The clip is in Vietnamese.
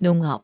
Đông Ngọc